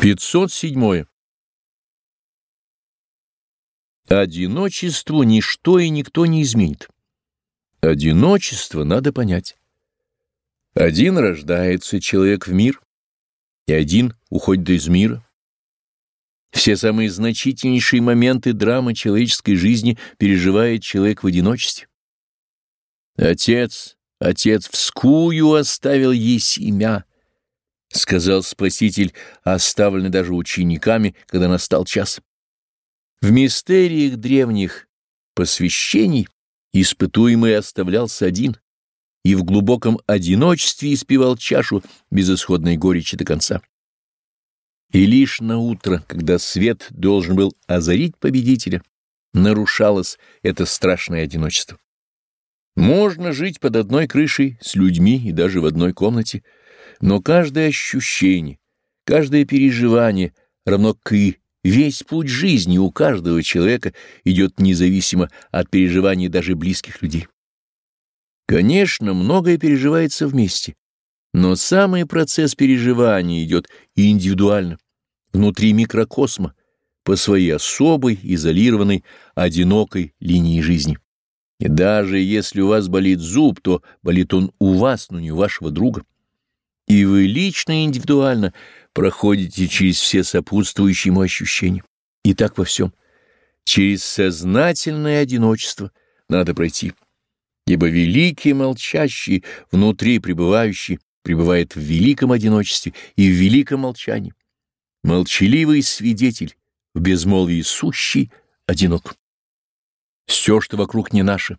507. Одиночеству ничто и никто не изменит. Одиночество надо понять. Один рождается человек в мир, и один уходит из мира. Все самые значительнейшие моменты драмы человеческой жизни переживает человек в одиночестве. Отец, отец вскую оставил ей семя, — сказал Спаситель, оставленный даже учениками, когда настал час. В мистериях древних посвящений испытуемый оставлялся один и в глубоком одиночестве испевал чашу безысходной горечи до конца. И лишь на утро, когда свет должен был озарить победителя, нарушалось это страшное одиночество. Можно жить под одной крышей с людьми и даже в одной комнате — но каждое ощущение, каждое переживание, равно к и весь путь жизни у каждого человека идет независимо от переживаний даже близких людей. Конечно, многое переживается вместе, но самый процесс переживания идет индивидуально, внутри микрокосма, по своей особой, изолированной, одинокой линии жизни. И даже если у вас болит зуб, то болит он у вас, но не у вашего друга и вы лично и индивидуально проходите через все сопутствующие ему ощущения. И так во всем. Через сознательное одиночество надо пройти, ибо великий молчащий, внутри пребывающий, пребывает в великом одиночестве и в великом молчании. Молчаливый свидетель, в безмолвии сущий, одинок. Все, что вокруг не наше.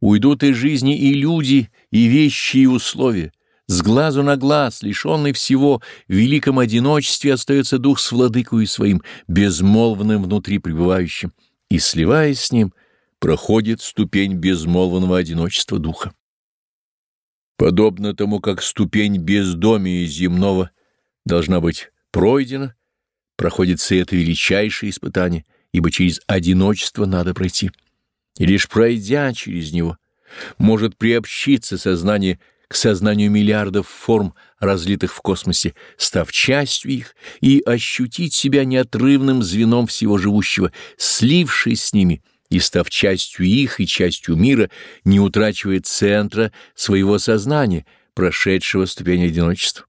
Уйдут из жизни и люди, и вещи, и условия, с глазу на глаз, лишенный всего, в великом одиночестве остается дух с владыкою своим, безмолвным внутри пребывающим, и, сливаясь с ним, проходит ступень безмолвного одиночества духа. Подобно тому, как ступень бездомия земного должна быть пройдена, проходится это величайшее испытание, ибо через одиночество надо пройти. И лишь пройдя через него, может приобщиться сознание к сознанию миллиардов форм, разлитых в космосе, став частью их, и ощутить себя неотрывным звеном всего живущего, слившись с ними и став частью их и частью мира, не утрачивая центра своего сознания, прошедшего ступень одиночества.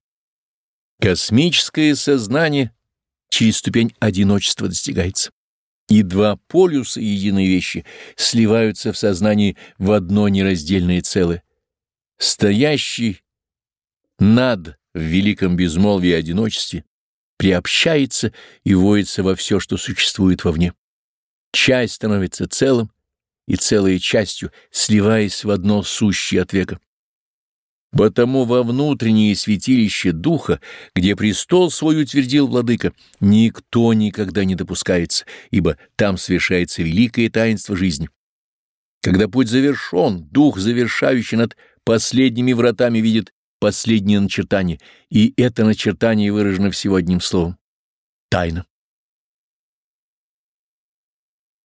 Космическое сознание через ступень одиночества достигается. И два полюса единой вещи сливаются в сознании в одно нераздельное целое стоящий над в великом безмолвии и одиночестве, приобщается и воится во все, что существует вовне. Часть становится целым и целой частью, сливаясь в одно сущее от века. Потому во внутреннее святилище Духа, где престол свой утвердил Владыка, никто никогда не допускается, ибо там совершается великое таинство жизни. Когда путь завершен, Дух, завершающий над последними вратами видит последнее начертание, и это начертание выражено всего одним словом — тайна.